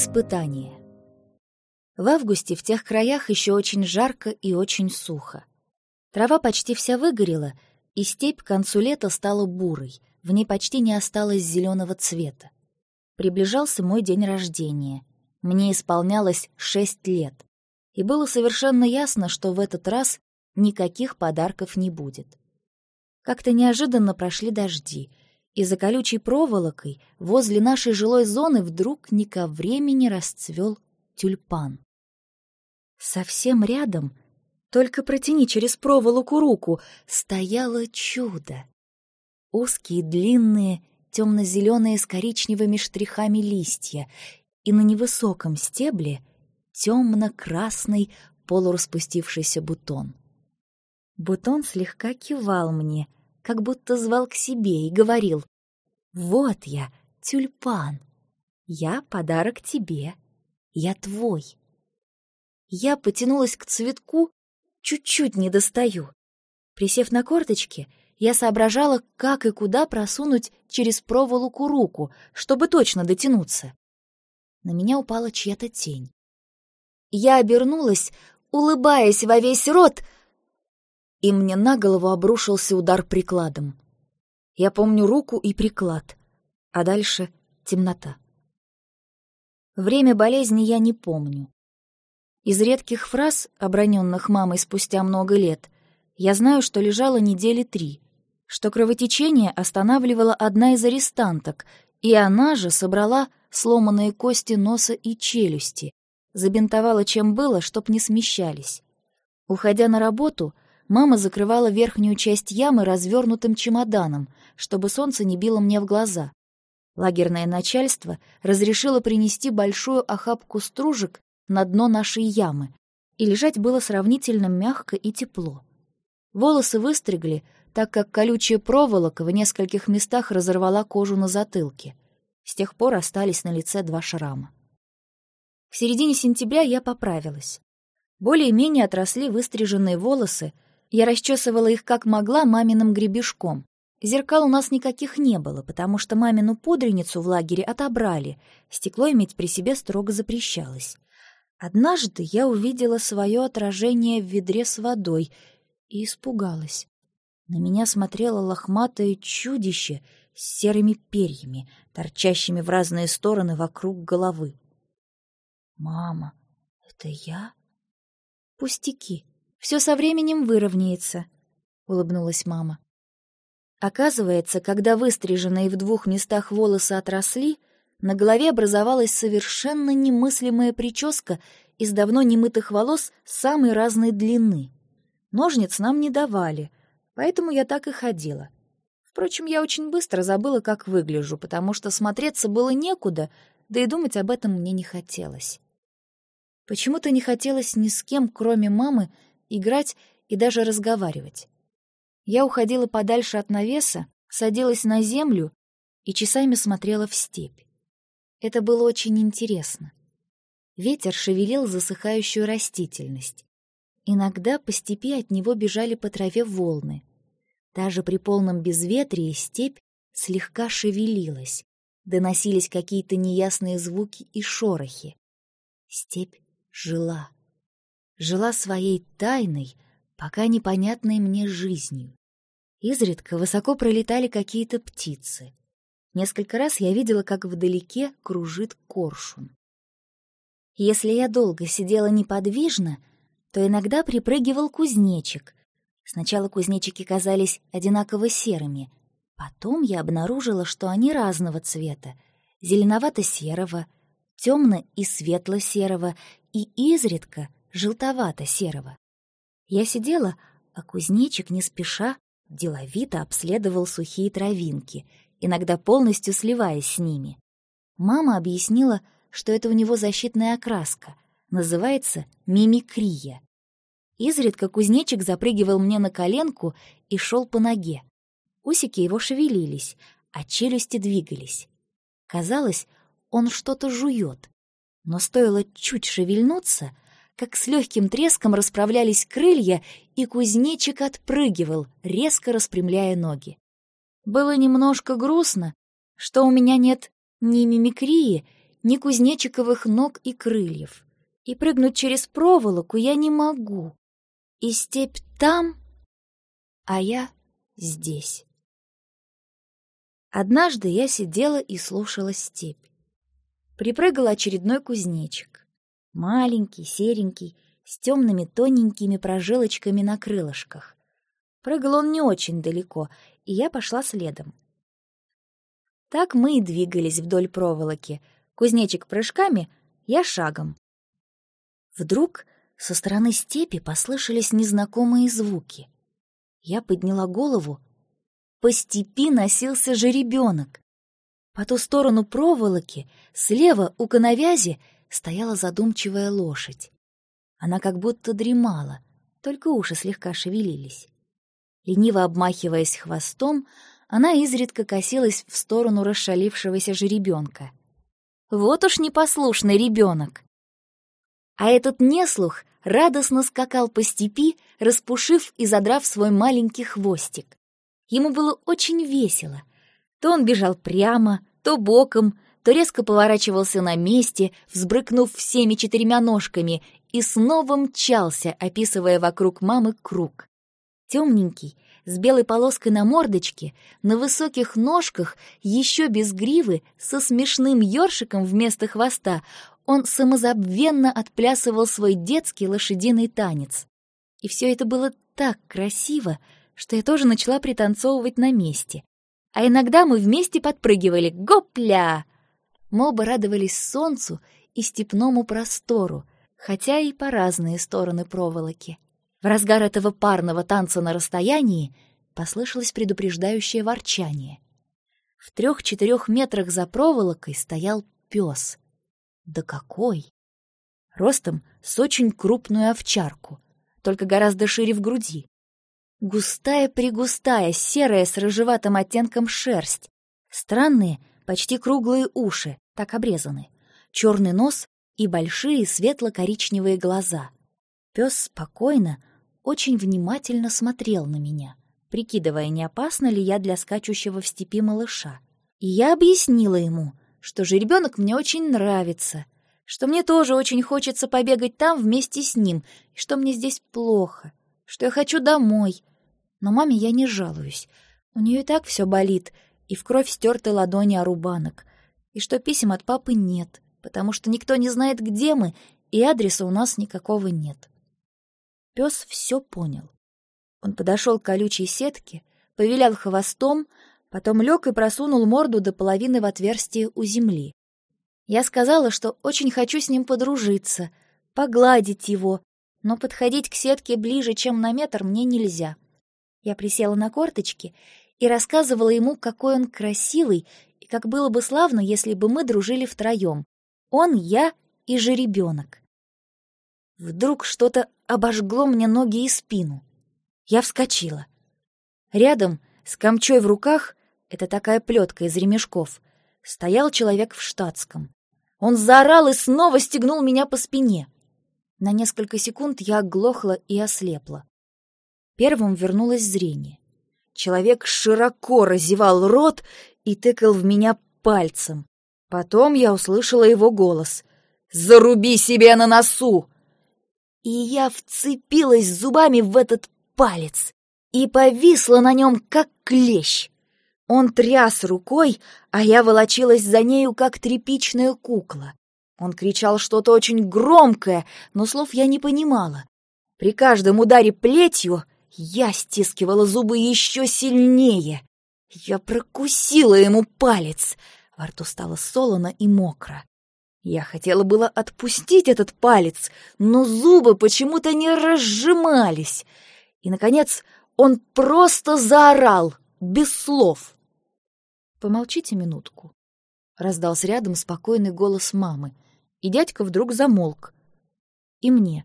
Испытание. В августе в тех краях еще очень жарко и очень сухо. Трава почти вся выгорела, и степь к концу лета стала бурой, в ней почти не осталось зеленого цвета. Приближался мой день рождения. Мне исполнялось шесть лет, и было совершенно ясно, что в этот раз никаких подарков не будет. Как-то неожиданно прошли дожди, и за колючей проволокой возле нашей жилой зоны вдруг не ко времени расцвел тюльпан. Совсем рядом, только протяни через проволоку руку, стояло чудо. Узкие, длинные, темно-зеленые с коричневыми штрихами листья, и на невысоком стебле темно-красный полураспустившийся бутон. Бутон слегка кивал мне, как будто звал к себе и говорил «Вот я, тюльпан, я подарок тебе, я твой». Я потянулась к цветку, чуть-чуть не достаю. Присев на корточки, я соображала, как и куда просунуть через проволоку руку, чтобы точно дотянуться. На меня упала чья-то тень. Я обернулась, улыбаясь во весь рот — и мне на голову обрушился удар прикладом. Я помню руку и приклад, а дальше темнота. Время болезни я не помню. Из редких фраз, оброненных мамой спустя много лет, я знаю, что лежала недели три, что кровотечение останавливала одна из арестанток, и она же собрала сломанные кости носа и челюсти, забинтовала чем было, чтоб не смещались. Уходя на работу — Мама закрывала верхнюю часть ямы развернутым чемоданом, чтобы солнце не било мне в глаза. Лагерное начальство разрешило принести большую охапку стружек на дно нашей ямы, и лежать было сравнительно мягко и тепло. Волосы выстригли, так как колючая проволока в нескольких местах разорвала кожу на затылке. С тех пор остались на лице два шрама. К середине сентября я поправилась. Более-менее отросли выстриженные волосы — я расчесывала их как могла маминым гребешком. Зеркал у нас никаких не было, потому что мамину пудреницу в лагере отобрали, стекло иметь при себе строго запрещалось. Однажды я увидела свое отражение в ведре с водой и испугалась. На меня смотрело лохматое чудище с серыми перьями, торчащими в разные стороны вокруг головы. «Мама, это я?» «Пустяки», все со временем выровняется», — улыбнулась мама. Оказывается, когда выстриженные в двух местах волосы отросли, на голове образовалась совершенно немыслимая прическа из давно немытых волос самой разной длины. Ножниц нам не давали, поэтому я так и ходила. Впрочем, я очень быстро забыла, как выгляжу, потому что смотреться было некуда, да и думать об этом мне не хотелось. Почему-то не хотелось ни с кем, кроме мамы, играть и даже разговаривать. Я уходила подальше от навеса, садилась на землю и часами смотрела в степь. Это было очень интересно. Ветер шевелил засыхающую растительность. Иногда по степи от него бежали по траве волны. Даже при полном безветрии степь слегка шевелилась, доносились какие-то неясные звуки и шорохи. Степь жила жила своей тайной, пока непонятной мне жизнью. Изредка высоко пролетали какие-то птицы. Несколько раз я видела, как вдалеке кружит коршун. Если я долго сидела неподвижно, то иногда припрыгивал кузнечик. Сначала кузнечики казались одинаково серыми, потом я обнаружила, что они разного цвета — зеленовато-серого, темно- и светло-серого, и изредка желтовато-серого. Я сидела, а кузнечик не спеша деловито обследовал сухие травинки, иногда полностью сливаясь с ними. Мама объяснила, что это у него защитная окраска, называется мимикрия. Изредка кузнечик запрыгивал мне на коленку и шел по ноге. Усики его шевелились, а челюсти двигались. Казалось, он что-то жует. Но стоило чуть шевельнуться — как с легким треском расправлялись крылья, и кузнечик отпрыгивал, резко распрямляя ноги. Было немножко грустно, что у меня нет ни мимикрии, ни кузнечиковых ног и крыльев. И прыгнуть через проволоку я не могу. И степь там, а я здесь. Однажды я сидела и слушала степь. Припрыгал очередной кузнечик. Маленький, серенький, с темными тоненькими прожилочками на крылышках. Прыгал он не очень далеко, и я пошла следом. Так мы и двигались вдоль проволоки. Кузнечик прыжками, я шагом. Вдруг со стороны степи послышались незнакомые звуки. Я подняла голову. По степи носился жеребенок. По ту сторону проволоки, слева у коновязи, стояла задумчивая лошадь. Она как будто дремала, только уши слегка шевелились. Лениво обмахиваясь хвостом, она изредка косилась в сторону расшалившегося жеребенка. Вот уж непослушный ребенок. А этот неслух радостно скакал по степи, распушив и задрав свой маленький хвостик. Ему было очень весело. То он бежал прямо, то боком, то резко поворачивался на месте, взбрыкнув всеми четырьмя ножками, и снова мчался, описывая вокруг мамы круг. Темненький, с белой полоской на мордочке, на высоких ножках, еще без гривы, со смешным ёршиком вместо хвоста, он самозабвенно отплясывал свой детский лошадиный танец. И все это было так красиво, что я тоже начала пританцовывать на месте. А иногда мы вместе подпрыгивали «Гопля!». Мы оба радовались солнцу и степному простору, хотя и по разные стороны проволоки. В разгар этого парного танца на расстоянии послышалось предупреждающее ворчание. В трех-четырех метрах за проволокой стоял пес. Да какой! Ростом с очень крупную овчарку, только гораздо шире в груди. Густая-пригустая, серая с рыжеватым оттенком шерсть. Странные, почти круглые уши, так обрезаны. Черный нос и большие светло-коричневые глаза. Пес спокойно, очень внимательно смотрел на меня, прикидывая, не опасно ли я для скачущего в степи малыша. И я объяснила ему, что жеребенок мне очень нравится, что мне тоже очень хочется побегать там вместе с ним, и что мне здесь плохо, что я хочу домой. Но маме я не жалуюсь. У нее и так все болит, и в кровь стерты ладони о рубанок, и что писем от папы нет, потому что никто не знает, где мы, и адреса у нас никакого нет. Пес все понял. Он подошел к колючей сетке, повилял хвостом, потом лег и просунул морду до половины в отверстие у земли. Я сказала, что очень хочу с ним подружиться, погладить его, но подходить к сетке ближе, чем на метр, мне нельзя. Я присела на корточки и рассказывала ему, какой он красивый, и как было бы славно, если бы мы дружили втроем. Он, я и жеребенок. Вдруг что-то обожгло мне ноги и спину. Я вскочила. Рядом, с камчой в руках, это такая плетка из ремешков, стоял человек в штатском. Он заорал и снова стегнул меня по спине. На несколько секунд я оглохла и ослепла. Первым вернулось зрение. Человек широко разевал рот и тыкал в меня пальцем. Потом я услышала его голос. «Заруби себе на носу! и я вцепилась зубами в этот палец и повисла на нем, как клещ. Он тряс рукой, а я волочилась за нею, как тряпичная кукла. Он кричал что-то очень громкое, но слов я не понимала. При каждом ударе плетью я стискивала зубы еще сильнее. Я прокусила ему палец. Во рту стало солоно и мокро. Я хотела было отпустить этот палец, но зубы почему-то не разжимались. И, наконец, он просто заорал, без слов. «Помолчите минутку», — раздался рядом спокойный голос мамы, и дядька вдруг замолк. И мне.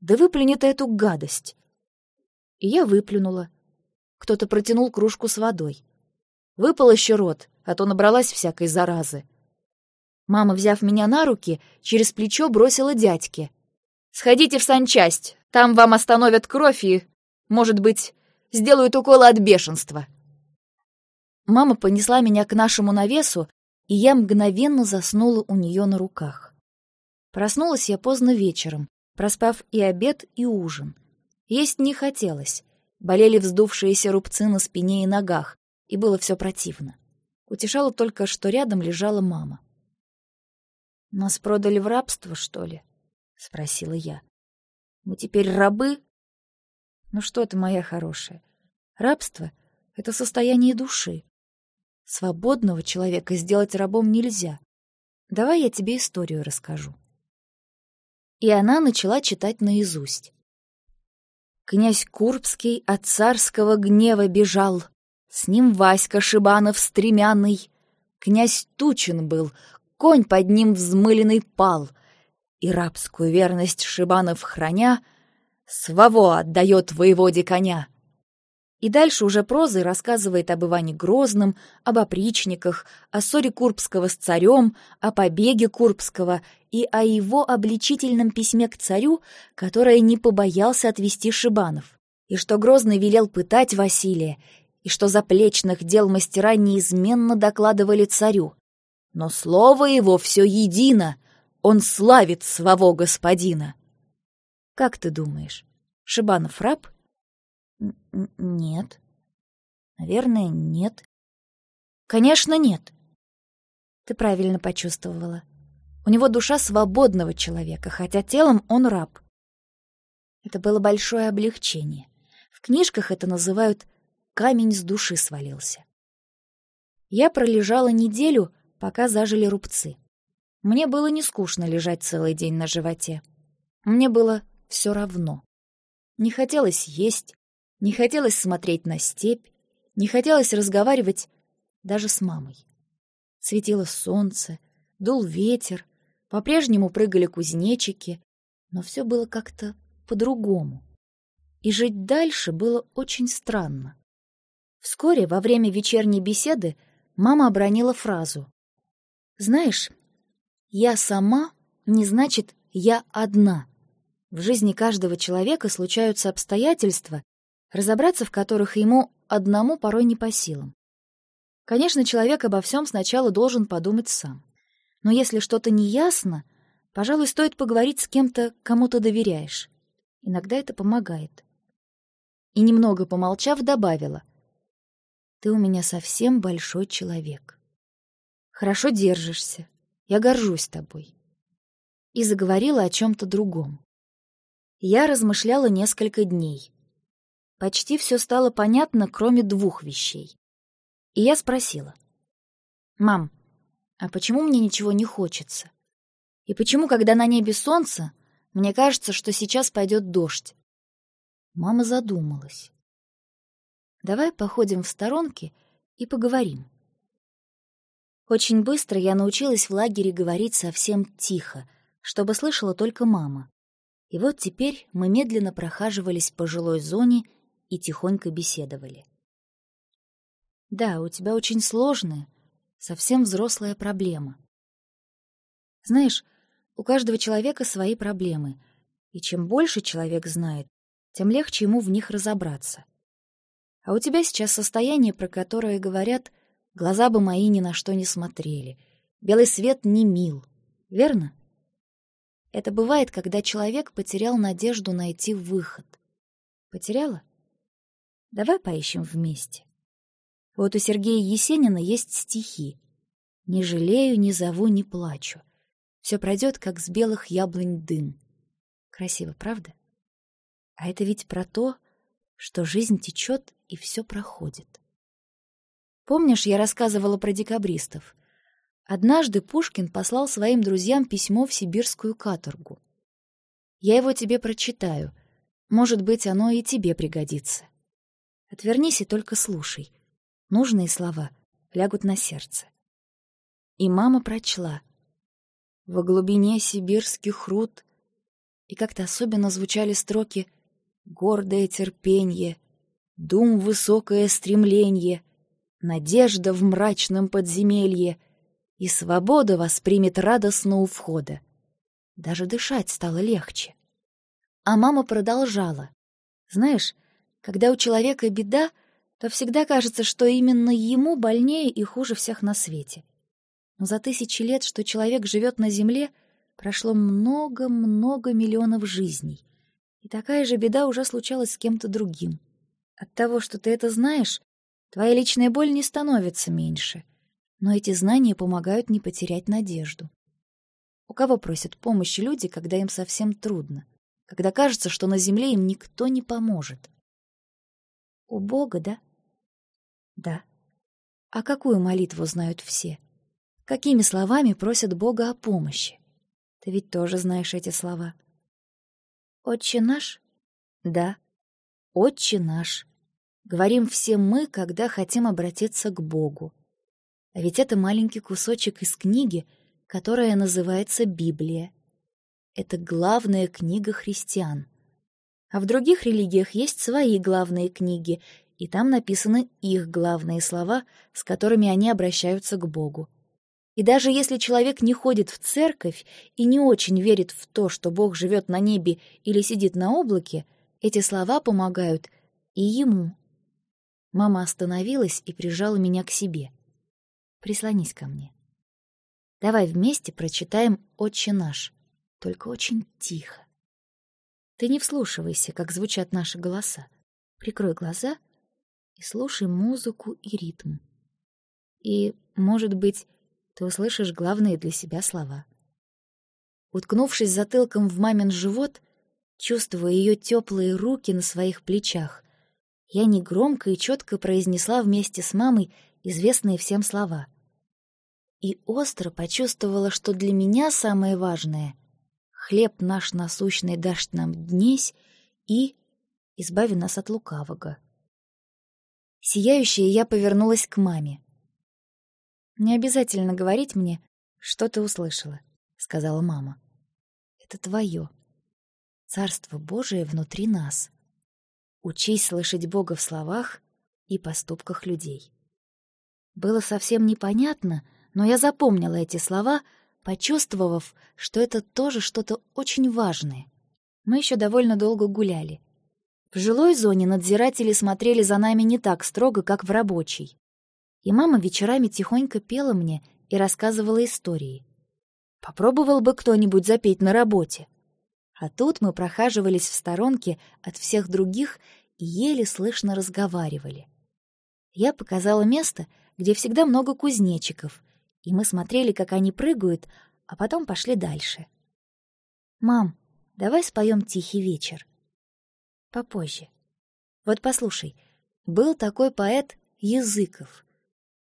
«Да выплюни эту гадость!» И я выплюнула. Кто-то протянул кружку с водой. Выпал еще рот, а то набралась всякой заразы. Мама, взяв меня на руки, через плечо бросила дядьке. «Сходите в санчасть, там вам остановят кровь и, может быть, сделают уколы от бешенства». Мама понесла меня к нашему навесу и я мгновенно заснула у нее на руках. Проснулась я поздно вечером, проспав и обед, и ужин. Есть не хотелось. Болели вздувшиеся рубцы на спине и ногах, и было все противно. Утешало только, что рядом лежала мама. «Нас продали в рабство, что ли?» — спросила я. «Мы теперь рабы?» «Ну что ты, моя хорошая, рабство — это состояние души. Свободного человека сделать рабом нельзя. Давай я тебе историю расскажу». И она начала читать наизусть. Князь Курбский от царского гнева бежал, С ним Васька Шибанов стремянный. Князь Тучин был, конь под ним взмыленный пал, И рабскую верность Шибанов храня, Сваво отдает воеводе коня. И дальше уже прозой рассказывает об Иване Грозном, об опричниках, о ссоре Курбского с царем, о побеге Курбского и о его обличительном письме к царю, которое не побоялся отвести Шибанов, и что Грозный велел пытать Василия, и что заплечных дел мастера неизменно докладывали царю. Но слово его все едино, он славит своего господина. Как ты думаешь, Шибанов раб — нет. Наверное, нет. Конечно, нет. Ты правильно почувствовала. У него душа свободного человека, хотя телом он раб. Это было большое облегчение. В книжках это называют «камень с души свалился». Я пролежала неделю, пока зажили рубцы. Мне было не скучно лежать целый день на животе. Мне было все равно. Не хотелось есть, не хотелось смотреть на степь, не хотелось разговаривать даже с мамой. Светило солнце, дул ветер, по-прежнему прыгали кузнечики, но все было как-то по-другому. И жить дальше было очень странно. Вскоре, во время вечерней беседы, мама обронила фразу. «Знаешь, я сама не значит «я одна». В жизни каждого человека случаются обстоятельства, разобраться в которых ему одному порой не по силам. Конечно, человек обо всем сначала должен подумать сам. Но если что-то не ясно, пожалуй, стоит поговорить с кем-то, кому ты доверяешь. Иногда это помогает. И немного помолчав, добавила. Ты у меня совсем большой человек. Хорошо держишься. Я горжусь тобой. И заговорила о чем-то другом. Я размышляла несколько дней. Почти все стало понятно, кроме двух вещей. И я спросила. «Мам, а почему мне ничего не хочется? И почему, когда на небе солнце, мне кажется, что сейчас пойдет дождь?» Мама задумалась. «Давай походим в сторонке и поговорим». Очень быстро я научилась в лагере говорить совсем тихо, чтобы слышала только мама. И вот теперь мы медленно прохаживались по жилой зоне и тихонько беседовали. «Да, у тебя очень сложная, совсем взрослая проблема. Знаешь, у каждого человека свои проблемы, и чем больше человек знает, тем легче ему в них разобраться. А у тебя сейчас состояние, про которое говорят, глаза бы мои ни на что не смотрели, белый свет не мил, верно? Это бывает, когда человек потерял надежду найти выход. Потеряла? Давай поищем вместе. Вот у Сергея Есенина есть стихи. «Не жалею, не зову, не плачу. Все пройдет, как с белых яблонь дым». Красиво, правда? А это ведь про то, что жизнь течет и все проходит. Помнишь, я рассказывала про декабристов? Однажды Пушкин послал своим друзьям письмо в сибирскую каторгу. Я его тебе прочитаю. Может быть, оно и тебе пригодится. Отвернись и только слушай. Нужные слова лягут на сердце. И мама прочла. Во глубине сибирских руд и как-то особенно звучали строки «Гордое терпенье», «Дум высокое стремление», «Надежда в мрачном подземелье» и «Свобода воспримет радостно у входа». Даже дышать стало легче. А мама продолжала. «Знаешь, когда у человека беда, то всегда кажется, что именно ему больнее и хуже всех на свете. Но за тысячи лет, что человек живет на земле, прошло много-много миллионов жизней. И такая же беда уже случалась с кем-то другим. От того, что ты это знаешь, твоя личная боль не становится меньше. Но эти знания помогают не потерять надежду. У кого просят помощи люди, когда им совсем трудно? Когда кажется, что на земле им никто не поможет? У Бога, да? Да. А какую молитву знают все? Какими словами просят Бога о помощи? Ты ведь тоже знаешь эти слова. «Отче наш?» «Да, Отче наш». Говорим все мы, когда хотим обратиться к Богу. А ведь это маленький кусочек из книги, которая называется Библия. Это главная книга христиан. А в других религиях есть свои главные книги, и там написаны их главные слова, с которыми они обращаются к Богу. И даже если человек не ходит в церковь и не очень верит в то, что Бог живет на небе или сидит на облаке, эти слова помогают и ему. Мама остановилась и прижала меня к себе. «Прислонись ко мне. Давай вместе прочитаем «Отче наш», только очень тихо. Ты не вслушивайся, как звучат наши голоса. Прикрой глаза и слушай музыку и ритм. И, может быть, ты услышишь главные для себя слова. Уткнувшись затылком в мамин живот, чувствуя ее теплые руки на своих плечах, я негромко и четко произнесла вместе с мамой известные всем слова. И остро почувствовала, что для меня самое важное — хлеб наш насущный дашь нам днесь и избави нас от лукавого. Сияющая я повернулась к маме. «Не обязательно говорить мне, что ты услышала», — сказала мама. «Это твое. Царство Божие внутри нас. Учись слышать Бога в словах и поступках людей». Было совсем непонятно, но я запомнила эти слова, почувствовав, что это тоже что-то очень важное. Мы еще довольно долго гуляли. В жилой зоне надзиратели смотрели за нами не так строго, как в рабочей и мама вечерами тихонько пела мне и рассказывала истории. Попробовал бы кто-нибудь запеть на работе. А тут мы прохаживались в сторонке от всех других и еле слышно разговаривали. Я показала место, где всегда много кузнечиков, и мы смотрели, как они прыгают, а потом пошли дальше. «Мам, давай споем «Тихий вечер». Попозже. Вот послушай, был такой поэт Языков —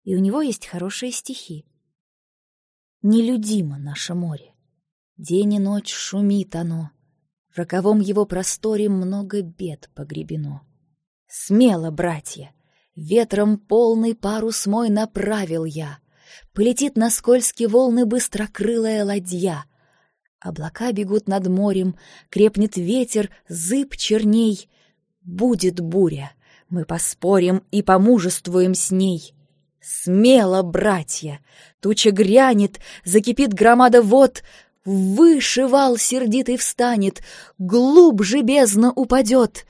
и у него есть хорошие стихи. Нелюдимо наше море, день и ночь шумит оно, в роковом его просторе много бед погребено. Смело, братья, ветром полный парус мой направил я, полетит на скользкие волны быстрокрылая ладья. Облака бегут над морем, крепнет ветер, зыб черней. Будет буря, мы поспорим и помужествуем с ней. Смело, братья! Туча грянет, закипит громада вод, Выше вал сердитый встанет, глубже бездна упадет.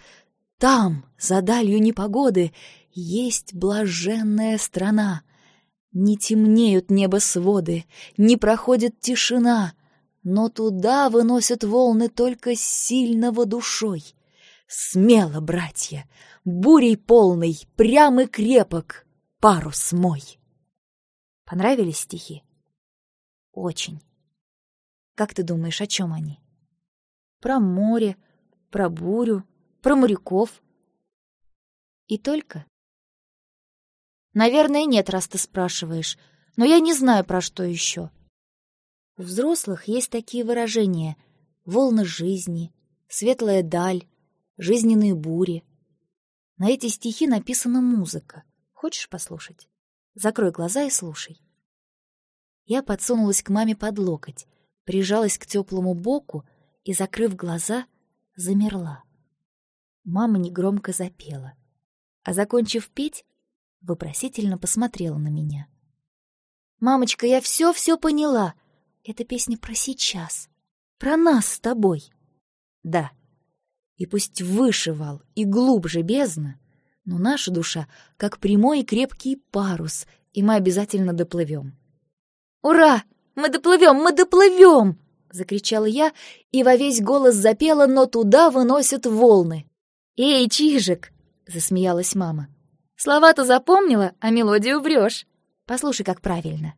Там, за далью непогоды, есть блаженная страна. Не темнеют небосводы, не проходит тишина, но туда выносят волны только сильного душой. Смело, братья, бурей полный, прям и крепок, парус мой. Понравились стихи? Очень. Как ты думаешь, о чем они? Про море, про бурю, про моряков. И только? Наверное, нет, раз ты спрашиваешь, но я не знаю, про что еще. У взрослых есть такие выражения — волны жизни, светлая даль, жизненные бури. На эти стихи написана музыка. Хочешь послушать? Закрой глаза и слушай. Я подсунулась к маме под локоть, прижалась к теплому боку и, закрыв глаза, замерла. Мама негромко запела, а, закончив петь, вопросительно посмотрела на меня. «Мамочка, я все-все поняла. Эта песня про сейчас, про нас с тобой». «Да. И пусть выше вал и глубже бездна, но наша душа как прямой и крепкий парус, и мы обязательно доплывем. «Ура! Мы доплывем, мы доплывем!» — закричала я и во весь голос запела, но туда выносят волны. «Эй, Чижик!» — засмеялась мама. «Слова-то запомнила, а мелодию врешь. Послушай, как правильно.